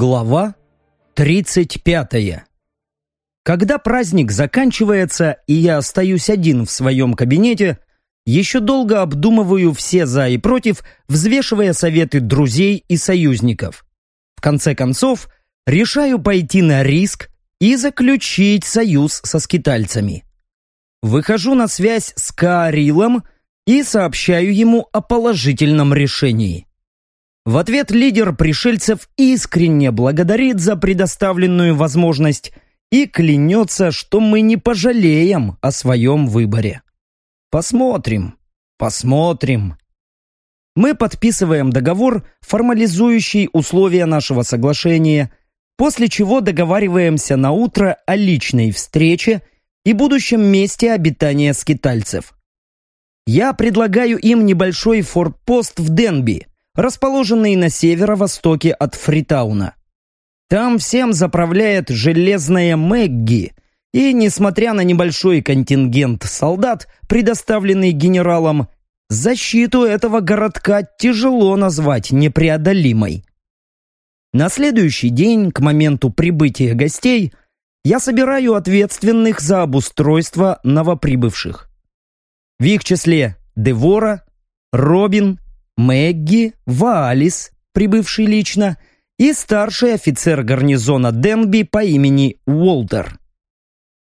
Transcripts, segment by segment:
Глава 35. Когда праздник заканчивается и я остаюсь один в своем кабинете, еще долго обдумываю все «за» и «против», взвешивая советы друзей и союзников. В конце концов, решаю пойти на риск и заключить союз со скитальцами. Выхожу на связь с Каарилом и сообщаю ему о положительном решении. В ответ лидер пришельцев искренне благодарит за предоставленную возможность и клянется, что мы не пожалеем о своем выборе. Посмотрим, посмотрим. Мы подписываем договор, формализующий условия нашего соглашения, после чего договариваемся на утро о личной встрече и будущем месте обитания скитальцев. Я предлагаю им небольшой форпост в Денби – расположенный на северо-востоке от Фритауна. Там всем заправляет железная Мэгги, и, несмотря на небольшой контингент солдат, предоставленный генералом, защиту этого городка тяжело назвать непреодолимой. На следующий день, к моменту прибытия гостей, я собираю ответственных за обустройство новоприбывших. В их числе Девора, Робин, Мэгги, Ваалис, прибывший лично, и старший офицер гарнизона Денби по имени Уолтер.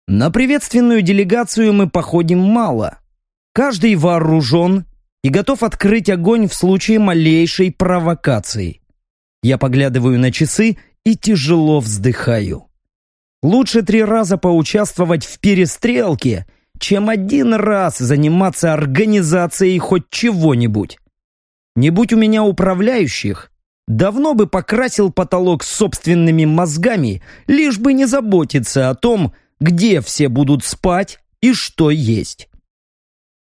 На приветственную делегацию мы походим мало. Каждый вооружен и готов открыть огонь в случае малейшей провокации. Я поглядываю на часы и тяжело вздыхаю. Лучше три раза поучаствовать в перестрелке, чем один раз заниматься организацией хоть чего-нибудь. Не будь у меня управляющих, давно бы покрасил потолок собственными мозгами, лишь бы не заботиться о том, где все будут спать и что есть.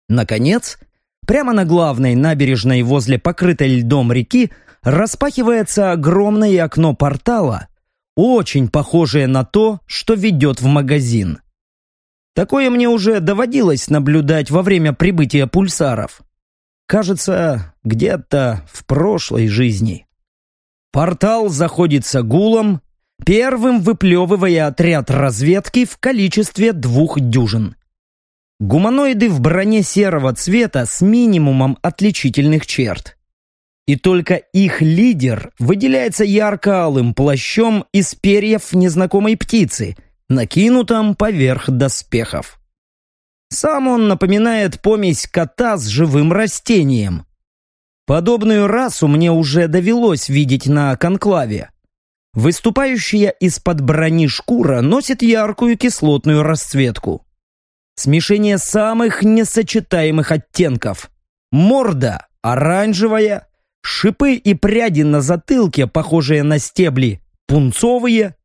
Наконец, прямо на главной набережной возле покрытой льдом реки распахивается огромное окно портала, очень похожее на то, что ведет в магазин. Такое мне уже доводилось наблюдать во время прибытия пульсаров. Кажется, где-то в прошлой жизни. Портал заходится гулом, первым выплевывая отряд разведки в количестве двух дюжин. Гуманоиды в броне серого цвета с минимумом отличительных черт. И только их лидер выделяется ярко-алым плащом из перьев незнакомой птицы, накинутым поверх доспехов. Сам он напоминает помесь кота с живым растением. Подобную расу мне уже довелось видеть на конклаве. Выступающая из-под брони шкура носит яркую кислотную расцветку. Смешение самых несочетаемых оттенков. Морда оранжевая, шипы и пряди на затылке, похожие на стебли, пунцовые,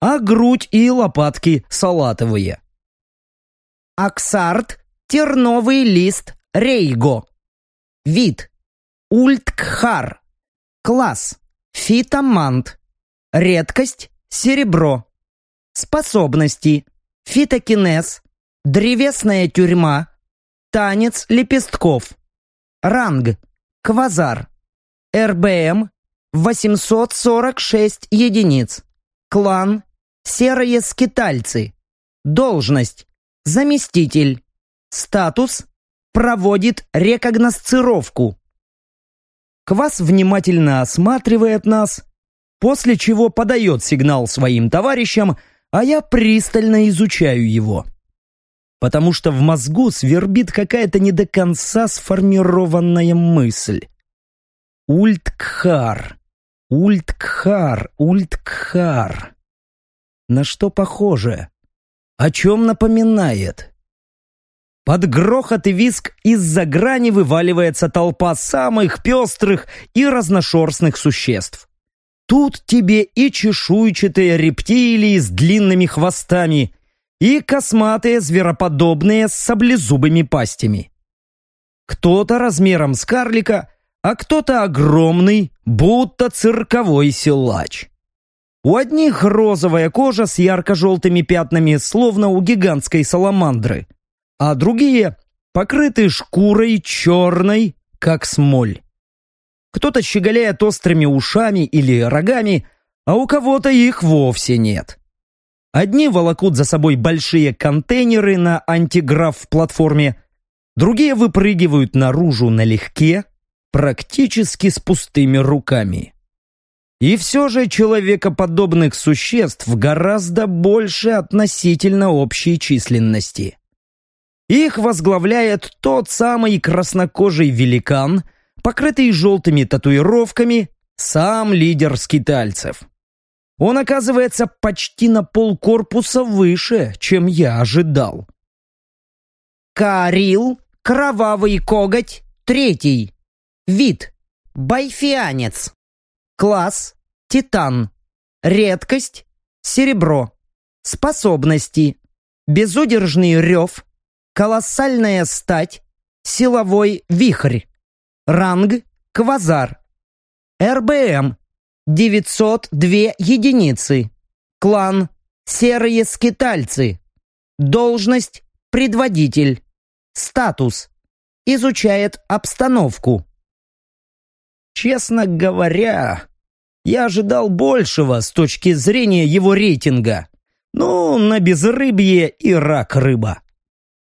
а грудь и лопатки салатовые. Аксарт, терновый лист, рейго. Вид. Ульткхар. Класс. Фитомант. Редкость. Серебро. Способности. Фитокинез. Древесная тюрьма. Танец лепестков. Ранг. Квазар. РБМ. 846 единиц. Клан. Серые скитальцы. Должность. Заместитель. Статус. Проводит рекогносцировку. Квас внимательно осматривает нас, после чего подает сигнал своим товарищам, а я пристально изучаю его. Потому что в мозгу свербит какая-то не до конца сформированная мысль. Ульткхар, Ульткхар, Ульткхар. На что похоже? О чем напоминает? Под грохот и виск из-за грани вываливается толпа самых пестрых и разношерстных существ. Тут тебе и чешуйчатые рептилии с длинными хвостами, и косматые звероподобные с саблезубыми пастями. Кто-то размером с карлика, а кто-то огромный, будто цирковой силач. У одних розовая кожа с ярко-желтыми пятнами, словно у гигантской саламандры, а другие покрыты шкурой черной, как смоль. Кто-то щеголяет острыми ушами или рогами, а у кого-то их вовсе нет. Одни волокут за собой большие контейнеры на антиграф-платформе, другие выпрыгивают наружу налегке, практически с пустыми руками. И все же человекоподобных существ гораздо больше относительно общей численности. Их возглавляет тот самый краснокожий великан, покрытый желтыми татуировками, сам лидер скитальцев. Он оказывается почти на полкорпуса выше, чем я ожидал. Карил, кровавый коготь, третий. Вид – байфианец. Класс – титан. Редкость – серебро. Способности – безудержный рев, колоссальная стать, силовой вихрь. Ранг – квазар. РБМ – 902 единицы. Клан – серые скитальцы. Должность – предводитель. Статус – изучает обстановку. Честно говоря, я ожидал большего с точки зрения его рейтинга. Ну, на безрыбье и рак рыба.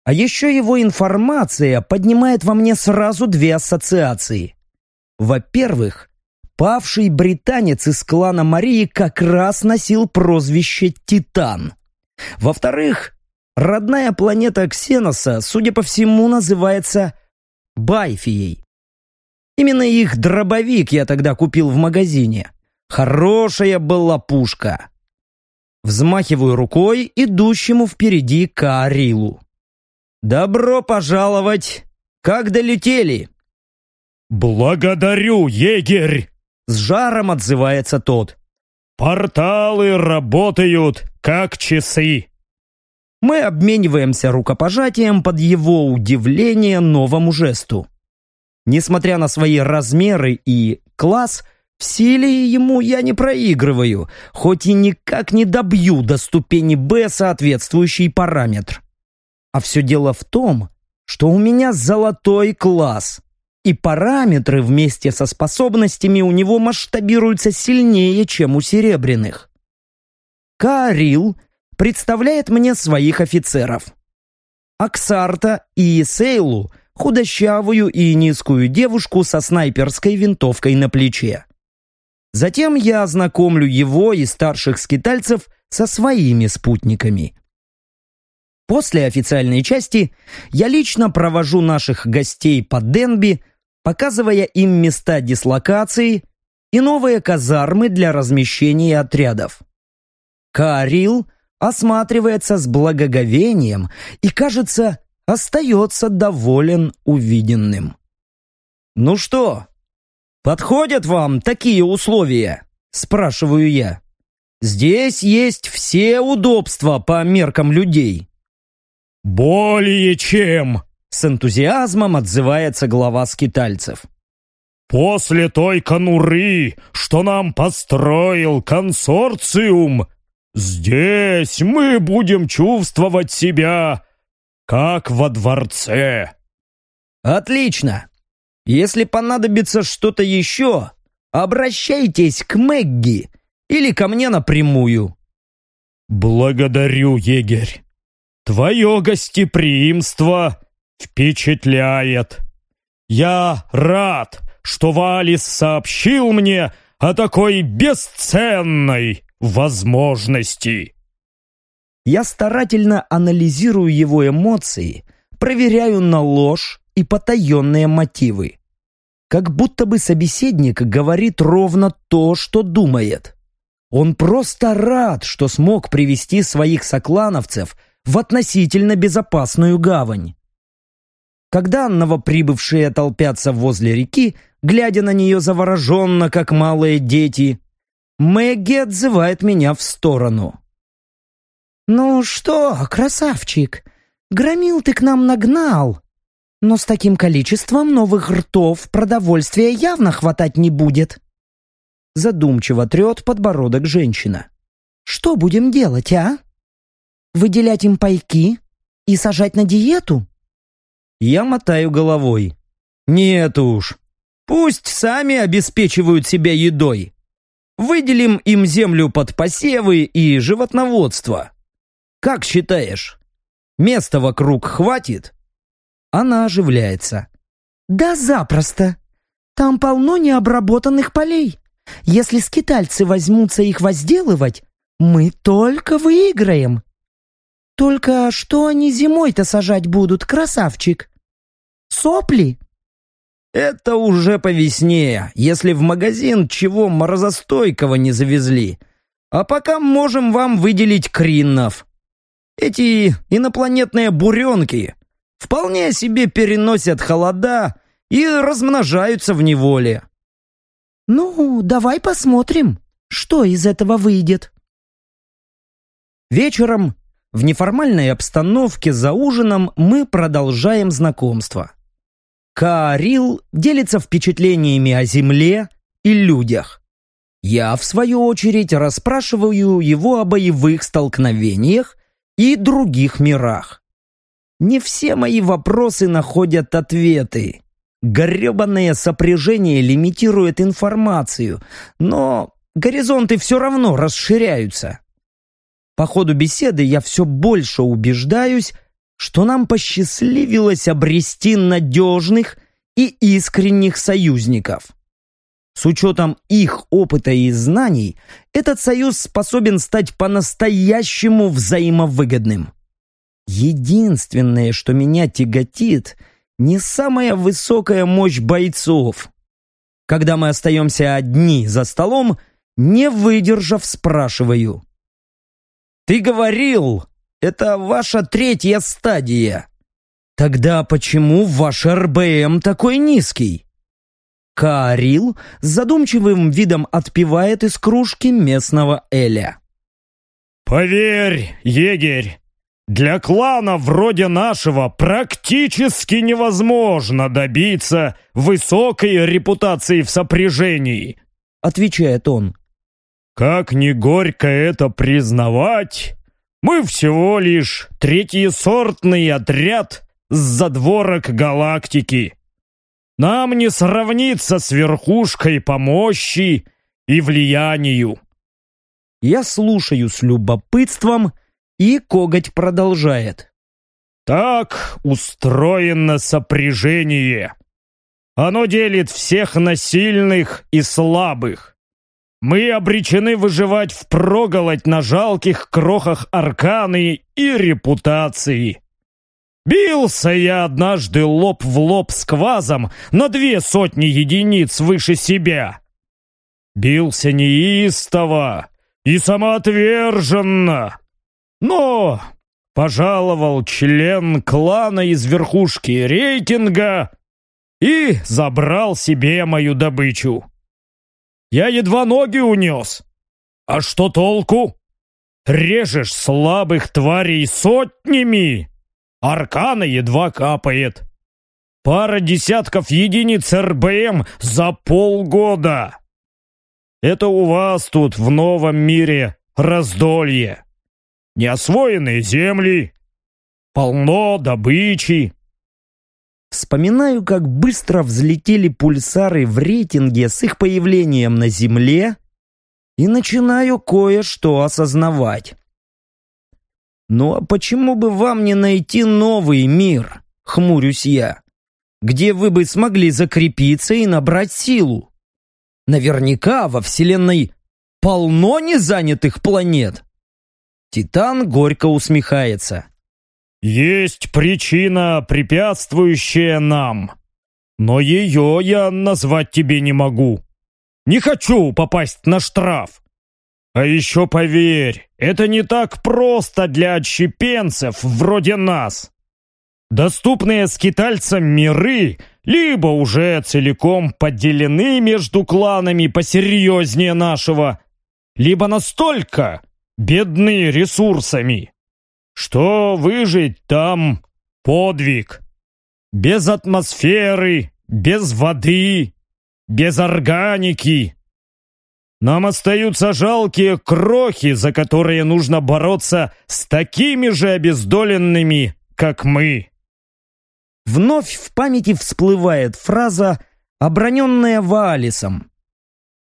А еще его информация поднимает во мне сразу две ассоциации. Во-первых, павший британец из клана Марии как раз носил прозвище «Титан». Во-вторых, родная планета Ксеноса, судя по всему, называется Байфией. Именно их дробовик я тогда купил в магазине. Хорошая была пушка. Взмахиваю рукой идущему впереди Каарилу. «Добро пожаловать! Как долетели?» «Благодарю, егерь!» С жаром отзывается тот. «Порталы работают, как часы!» Мы обмениваемся рукопожатием под его удивление новому жесту. Несмотря на свои размеры и класс, в силе ему я не проигрываю, хоть и никак не добью до ступени «Б» соответствующий параметр. А все дело в том, что у меня золотой класс, и параметры вместе со способностями у него масштабируются сильнее, чем у серебряных. Карил представляет мне своих офицеров. Аксарта и Сейлу худощавую и низкую девушку со снайперской винтовкой на плече. Затем я ознакомлю его и старших скитальцев со своими спутниками. После официальной части я лично провожу наших гостей по Денби, показывая им места дислокации и новые казармы для размещения отрядов. Карил осматривается с благоговением и, кажется, остается доволен увиденным. «Ну что, подходят вам такие условия?» – спрашиваю я. «Здесь есть все удобства по меркам людей». «Более чем!» – с энтузиазмом отзывается глава скитальцев. «После той конуры, что нам построил консорциум, здесь мы будем чувствовать себя как во дворце. Отлично. Если понадобится что-то еще, обращайтесь к Мэгги или ко мне напрямую. Благодарю, егерь. Твое гостеприимство впечатляет. Я рад, что Валис сообщил мне о такой бесценной возможности. Я старательно анализирую его эмоции, проверяю на ложь и потаенные мотивы. Как будто бы собеседник говорит ровно то, что думает. Он просто рад, что смог привести своих соклановцев в относительно безопасную гавань. Когда новоприбывшие толпятся возле реки, глядя на нее завороженно, как малые дети, Мэгги отзывает меня в сторону. «Ну что, красавчик, громил ты к нам нагнал, но с таким количеством новых ртов продовольствия явно хватать не будет». Задумчиво трет подбородок женщина. «Что будем делать, а? Выделять им пайки и сажать на диету?» Я мотаю головой. «Нет уж, пусть сами обеспечивают себя едой. Выделим им землю под посевы и животноводство. Как считаешь, места вокруг хватит?» Она оживляется. «Да запросто. Там полно необработанных полей. Если скитальцы возьмутся их возделывать, мы только выиграем. Только что они зимой-то сажать будут, красавчик? Сопли?» Это уже по весне, если в магазин чего морозостойкого не завезли. А пока можем вам выделить криннов. Эти инопланетные буренки вполне себе переносят холода и размножаются в неволе. Ну, давай посмотрим, что из этого выйдет. Вечером в неформальной обстановке за ужином мы продолжаем знакомство. Каарил делится впечатлениями о земле и людях. Я, в свою очередь, расспрашиваю его о боевых столкновениях и других мирах. Не все мои вопросы находят ответы. Гребанное сопряжение лимитирует информацию, но горизонты все равно расширяются. По ходу беседы я все больше убеждаюсь, что нам посчастливилось обрести надежных и искренних союзников. С учетом их опыта и знаний, этот союз способен стать по-настоящему взаимовыгодным. Единственное, что меня тяготит, не самая высокая мощь бойцов. Когда мы остаемся одни за столом, не выдержав, спрашиваю. «Ты говорил, это ваша третья стадия. Тогда почему ваш РБМ такой низкий? Каарил с задумчивым видом отпивает из кружки местного Эля. «Поверь, егерь, для клана вроде нашего практически невозможно добиться высокой репутации в сопряжении», отвечает он. «Как не горько это признавать, мы всего лишь третьесортный отряд с задворок галактики. Нам не сравниться с верхушкой по мощи и влиянию. Я слушаю с любопытством, и коготь продолжает. Так устроено сопряжение. Оно делит всех на сильных и слабых. Мы обречены выживать впроголодь на жалких крохах арканы и репутации. Бился я однажды лоб в лоб с квазом на две сотни единиц выше себя. Бился неистово и самоотверженно. Но пожаловал член клана из верхушки рейтинга и забрал себе мою добычу. Я едва ноги унес. А что толку? Режешь слабых тварей сотнями. Аркана едва капает. Пара десятков единиц РБМ за полгода. Это у вас тут в новом мире раздолье. Неосвоенные земли, полно добычи, Вспоминаю, как быстро взлетели пульсары в рейтинге с их появлением на Земле и начинаю кое-что осознавать. «Ну а почему бы вам не найти новый мир?» — хмурюсь я. «Где вы бы смогли закрепиться и набрать силу? Наверняка во Вселенной полно незанятых планет!» Титан горько усмехается. Есть причина, препятствующая нам. Но ее я назвать тебе не могу. Не хочу попасть на штраф. А еще поверь, это не так просто для отщепенцев вроде нас. Доступные скитальцам миры либо уже целиком поделены между кланами посерьезнее нашего, либо настолько бедны ресурсами, что выжить там подвиг. Без атмосферы, без воды, без органики. Нам остаются жалкие крохи, за которые нужно бороться с такими же обездоленными, как мы. Вновь в памяти всплывает фраза, оброненная Ваалисом.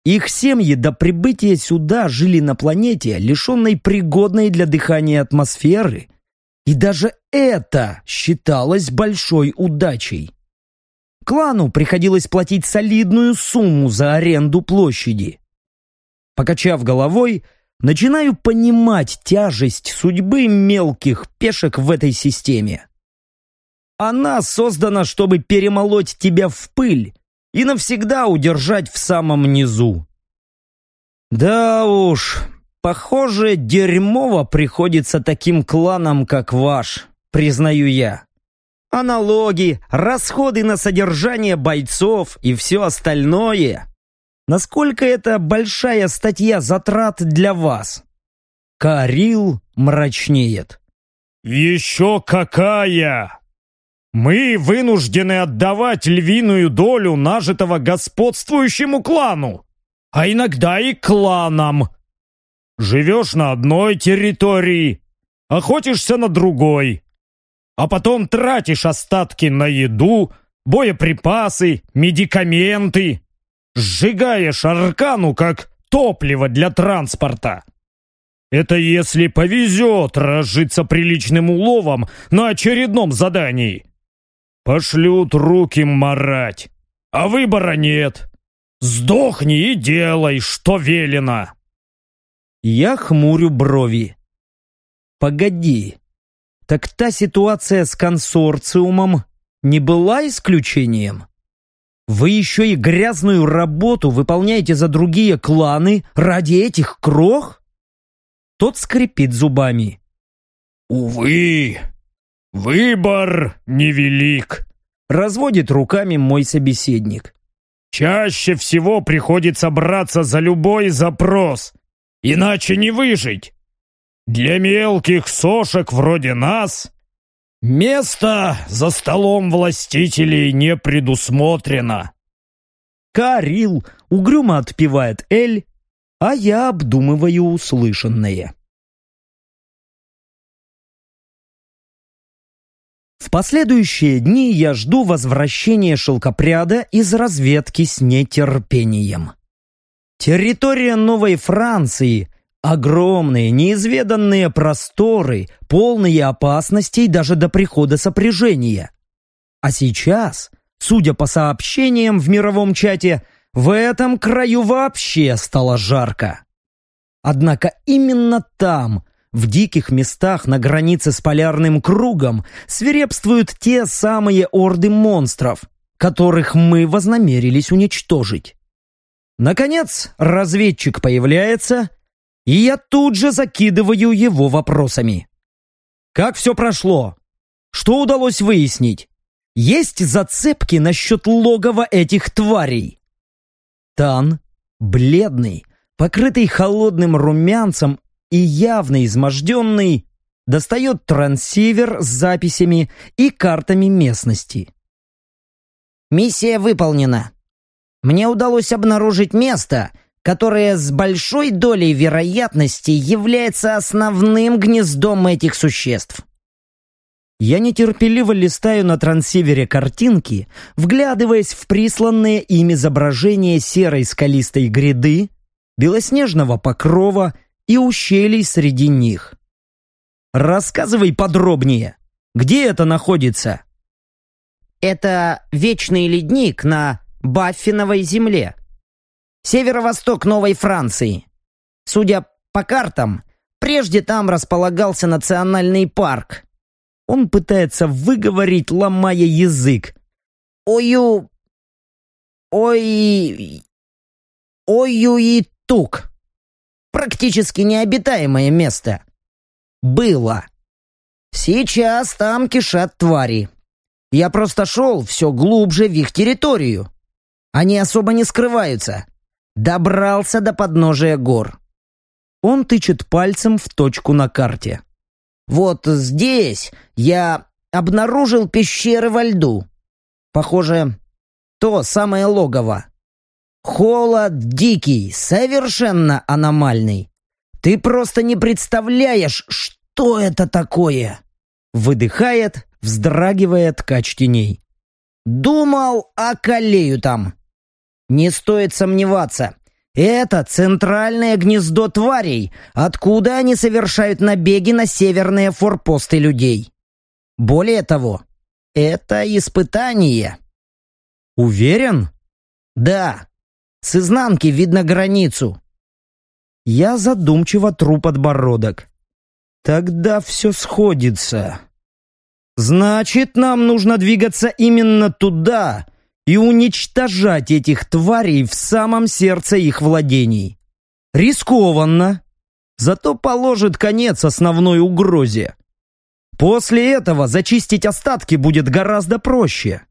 Их семьи до прибытия сюда жили на планете, лишенной пригодной для дыхания атмосферы, и даже это считалось большой удачей. Клану приходилось платить солидную сумму за аренду площади. Покачав головой, начинаю понимать тяжесть судьбы мелких пешек в этой системе. Она создана, чтобы перемолоть тебя в пыль и навсегда удержать в самом низу. Да уж, похоже, дерьмово приходится таким кланам, как ваш, признаю я. А налоги, расходы на содержание бойцов и все остальное. Насколько это большая статья затрат для вас? Карил мрачнеет. «Еще какая!» Мы вынуждены отдавать львиную долю нажитого господствующему клану, а иногда и кланам. Живешь на одной территории, охотишься на другой, а потом тратишь остатки на еду, боеприпасы, медикаменты, сжигаешь аркану как топливо для транспорта. Это если повезет разжиться приличным уловом на очередном задании. Пошлют руки марать, а выбора нет. Сдохни и делай, что велено. Я хмурю брови. Погоди, так та ситуация с консорциумом не была исключением? Вы еще и грязную работу выполняете за другие кланы ради этих крох? Тот скрипит зубами. Увы, «Выбор невелик», — разводит руками мой собеседник. «Чаще всего приходится браться за любой запрос, иначе не выжить. Для мелких сошек вроде нас место за столом властителей не предусмотрено». Карил угрюмо отпивает Эль, а я обдумываю услышанное. В последующие дни я жду возвращения шелкопряда из разведки с нетерпением. Территория Новой Франции – огромные, неизведанные просторы, полные опасностей даже до прихода сопряжения. А сейчас, судя по сообщениям в мировом чате, в этом краю вообще стало жарко. Однако именно там в диких местах на границе с полярным кругом свирепствуют те самые орды монстров, которых мы вознамерились уничтожить. Наконец, разведчик появляется, и я тут же закидываю его вопросами. Как все прошло? Что удалось выяснить? Есть зацепки насчет логова этих тварей? Тан, бледный, покрытый холодным румянцем и явно изможденный, достает трансивер с записями и картами местности. «Миссия выполнена. Мне удалось обнаружить место, которое с большой долей вероятности является основным гнездом этих существ». Я нетерпеливо листаю на трансивере картинки, вглядываясь в присланные им изображения серой скалистой гряды, белоснежного покрова и ущелий среди них. Рассказывай подробнее. Где это находится? Это вечный ледник на Баффиновой земле. Северо-восток Новой Франции. Судя по картам, прежде там располагался национальный парк. Он пытается выговорить, ломая язык. Ою... Ой... Ой-ю-и-тук практически необитаемое место. Было. Сейчас там кишат твари. Я просто шел все глубже в их территорию. Они особо не скрываются. Добрался до подножия гор. Он тычет пальцем в точку на карте. Вот здесь я обнаружил пещеры во льду. Похоже, то самое логово. Холод дикий, совершенно аномальный. Ты просто не представляешь, что это такое!» Выдыхает, вздрагивая ткач теней. «Думал, околею там!» «Не стоит сомневаться. Это центральное гнездо тварей, откуда они совершают набеги на северные форпосты людей. Более того, это испытание. Уверен? Да. С изнанки видно границу. Я задумчиво тру подбородок. Тогда все сходится. Значит, нам нужно двигаться именно туда, и уничтожать этих тварей в самом сердце их владений. Рискованно, зато положит конец основной угрозе. После этого зачистить остатки будет гораздо проще.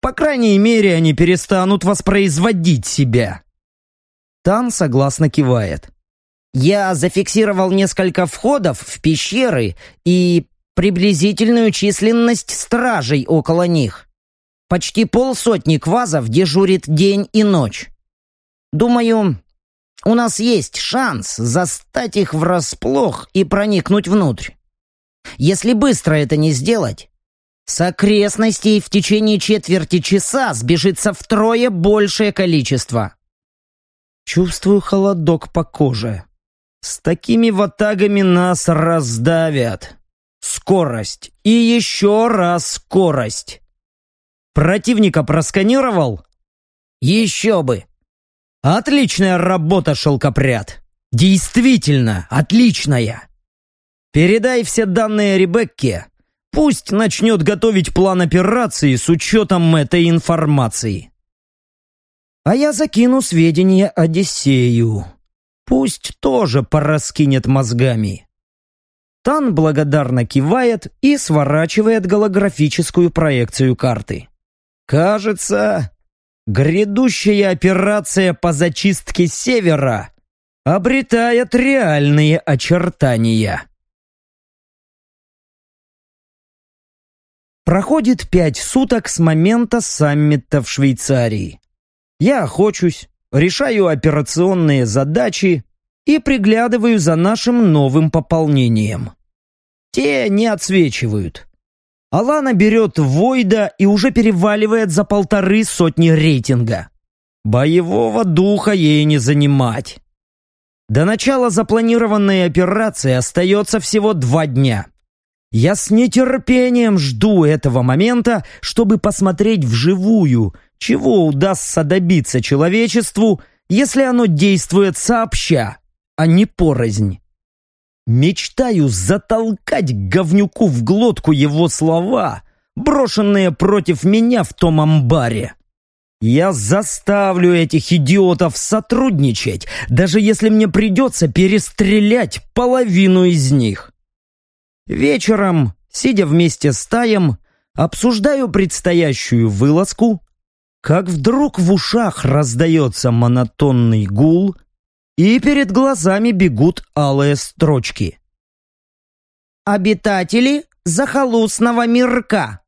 По крайней мере, они перестанут воспроизводить себя. Тан согласно кивает. Я зафиксировал несколько входов в пещеры и приблизительную численность стражей около них. Почти полсотни квазов дежурит день и ночь. Думаю, у нас есть шанс застать их врасплох и проникнуть внутрь. Если быстро это не сделать, с окрестностей в течение четверти часа сбежится втрое большее количество. Чувствую холодок по коже. С такими ватагами нас раздавят. Скорость. И еще раз скорость. Противника просканировал? Еще бы. Отличная работа, шелкопряд. Действительно, отличная. Передай все данные Ребекке. Пусть начнет готовить план операции с учетом этой информации. А я закину сведения Одиссею. Пусть тоже пораскинет мозгами. Тан благодарно кивает и сворачивает голографическую проекцию карты. Кажется, грядущая операция по зачистке Севера обретает реальные очертания. Проходит пять суток с момента саммита в Швейцарии. Я охочусь, решаю операционные задачи и приглядываю за нашим новым пополнением. Те не отсвечивают. Алана берет Войда и уже переваливает за полторы сотни рейтинга. Боевого духа ей не занимать. До начала запланированной операции остается всего два дня. Я с нетерпением жду этого момента, чтобы посмотреть вживую, чего удастся добиться человечеству, если оно действует сообща, а не порознь. Мечтаю затолкать говнюку в глотку его слова, брошенные против меня в том амбаре. Я заставлю этих идиотов сотрудничать, даже если мне придется перестрелять половину из них. Вечером, сидя вместе с Таем, обсуждаю предстоящую вылазку, как вдруг в ушах раздается монотонный гул, и перед глазами бегут алые строчки. Обитатели захолустного мирка.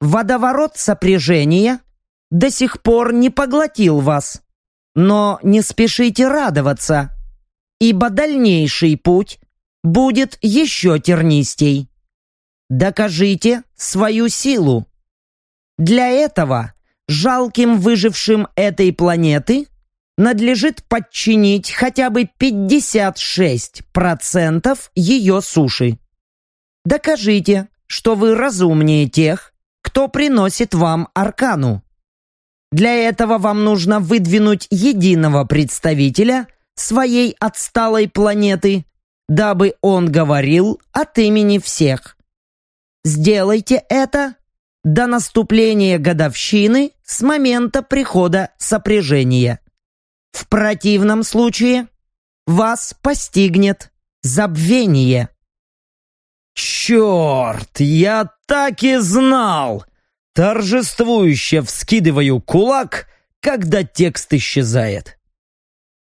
Водоворот сопряжения до сих пор не поглотил вас, но не спешите радоваться, ибо дальнейший путь будет еще тернистей. Докажите свою силу. Для этого жалким выжившим этой планеты надлежит подчинить хотя бы 56% ее суши. Докажите, что вы разумнее тех, кто приносит вам аркану. Для этого вам нужно выдвинуть единого представителя своей отсталой планеты, дабы он говорил от имени всех. Сделайте это до наступления годовщины с момента прихода сопряжения. В противном случае вас постигнет забвение. Черт, я так и знал! Торжествующе вскидываю кулак, когда текст исчезает.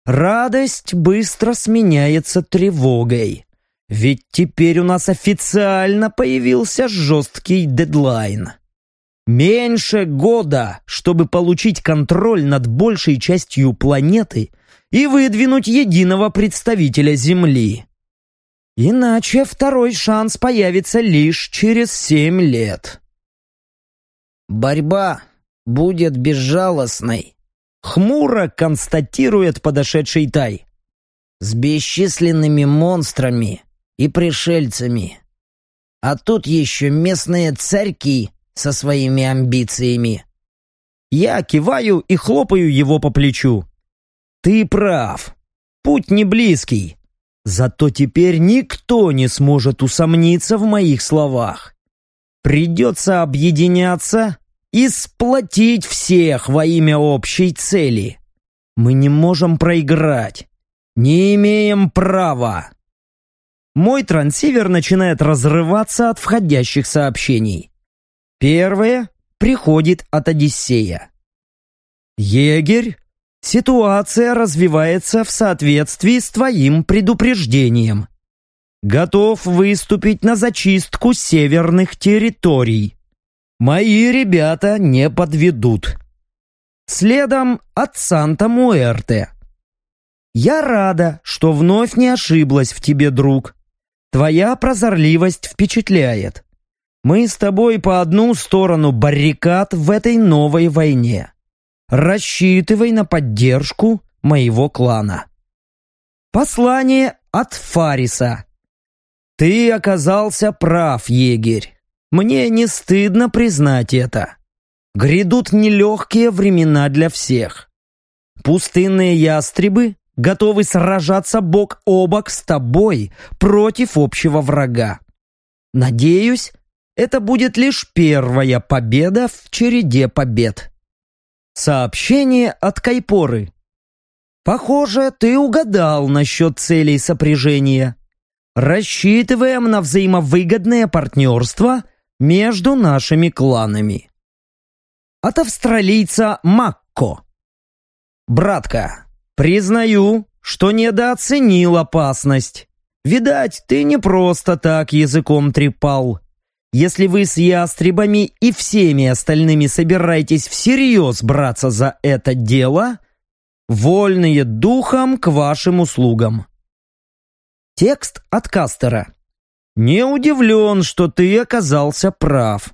Радость быстро сменяется тревогой. Ведь теперь у нас официально появился жесткий дедлайн. Меньше года, чтобы получить контроль над большей частью планеты и выдвинуть единого представителя Земли. Иначе второй шанс появится лишь через семь лет. «Борьба будет безжалостной», — хмуро констатирует подошедший Тай. «С бесчисленными монстрами и пришельцами. А тут еще местные царьки со своими амбициями». Я киваю и хлопаю его по плечу. «Ты прав. Путь не близкий. Зато теперь никто не сможет усомниться в моих словах. Придется объединяться и сплотить всех во имя общей цели. Мы не можем проиграть. Не имеем права. Мой трансивер начинает разрываться от входящих сообщений. Первое приходит от Одиссея. «Егерь, ситуация развивается в соответствии с твоим предупреждением. Готов выступить на зачистку северных территорий. Мои ребята не подведут. Следом от Санта-Муэрте. Я рада, что вновь не ошиблась в тебе, друг. Твоя прозорливость впечатляет. Мы с тобой по одну сторону баррикад в этой новой войне. Рассчитывай на поддержку моего клана. Послание от Фариса. Ты оказался прав, егерь. Мне не стыдно признать это. Грядут нелегкие времена для всех. Пустынные ястребы готовы сражаться бок о бок с тобой против общего врага. Надеюсь, это будет лишь первая победа в череде побед. Сообщение от Кайпоры. Похоже, ты угадал насчет целей сопряжения. Рассчитываем на взаимовыгодное партнерство – между нашими кланами. От австралийца Макко. Братка, признаю, что недооценил опасность. Видать, ты не просто так языком трепал. Если вы с ястребами и всеми остальными собираетесь всерьез браться за это дело, вольные духом к вашим услугам. Текст от Кастера. Не удивлен, что ты оказался прав.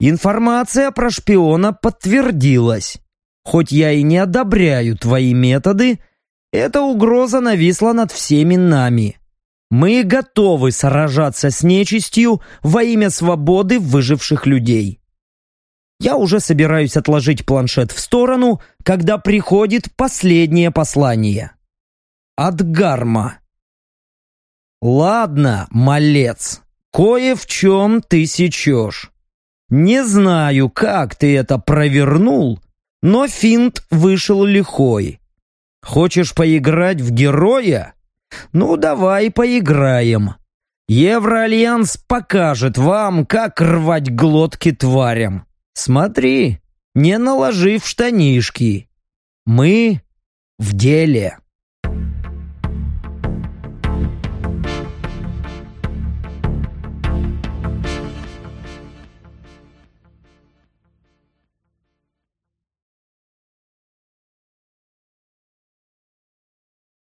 Информация про шпиона подтвердилась. Хоть я и не одобряю твои методы, эта угроза нависла над всеми нами. Мы готовы сражаться с нечистью во имя свободы выживших людей. Я уже собираюсь отложить планшет в сторону, когда приходит последнее послание. От Гарма. «Ладно, малец, кое в чем ты сечешь. Не знаю, как ты это провернул, но финт вышел лихой. Хочешь поиграть в героя? Ну, давай поиграем. Евроальянс покажет вам, как рвать глотки тварям. Смотри, не наложив штанишки. Мы в деле».